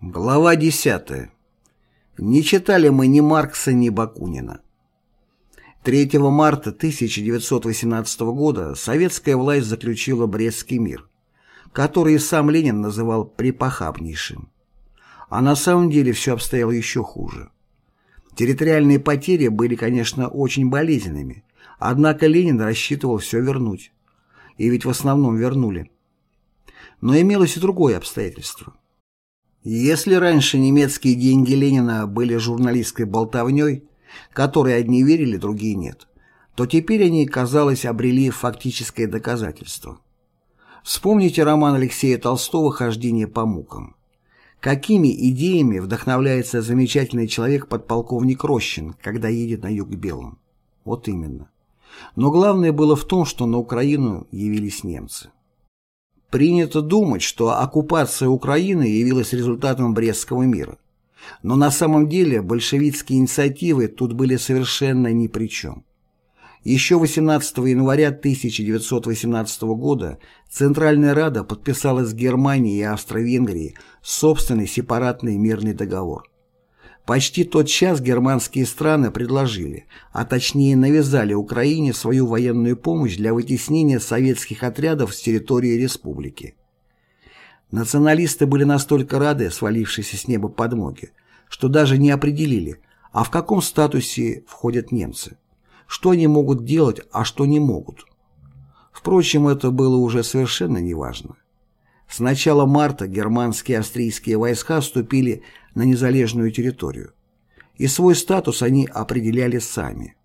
Глава 10. Не читали мы ни Маркса, ни Бакунина. 3 марта 1918 года советская власть заключила Брестский мир, который сам Ленин называл припохабнейшим. А на самом деле все обстояло еще хуже. Территориальные потери были, конечно, очень болезненными, однако Ленин рассчитывал все вернуть. И ведь в основном вернули. Но имелось и другое обстоятельство. Если раньше немецкие деньги Ленина были журналистской болтовней, которой одни верили, другие нет, то теперь они, казалось, обрели фактическое доказательство. Вспомните роман Алексея Толстого «Хождение по мукам». Какими идеями вдохновляется замечательный человек подполковник Рощин, когда едет на юг белым? Вот именно. Но главное было в том, что на Украину явились немцы. Принято думать, что оккупация Украины явилась результатом Брестского мира. Но на самом деле большевистские инициативы тут были совершенно ни при чем. Еще 18 января 1918 года Центральная Рада подписала с Германией и Австро-Венгрией собственный сепаратный мирный договор. Почти тот час германские страны предложили, а точнее навязали Украине свою военную помощь для вытеснения советских отрядов с территории республики. Националисты были настолько рады свалившейся с неба подмоге, что даже не определили, а в каком статусе входят немцы, что они могут делать, а что не могут. Впрочем, это было уже совершенно неважно. С начала марта германские и австрийские войска вступили на незалежную территорию. И свой статус они определяли сами.